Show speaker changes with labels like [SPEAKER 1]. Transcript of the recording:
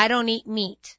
[SPEAKER 1] I don't eat meat.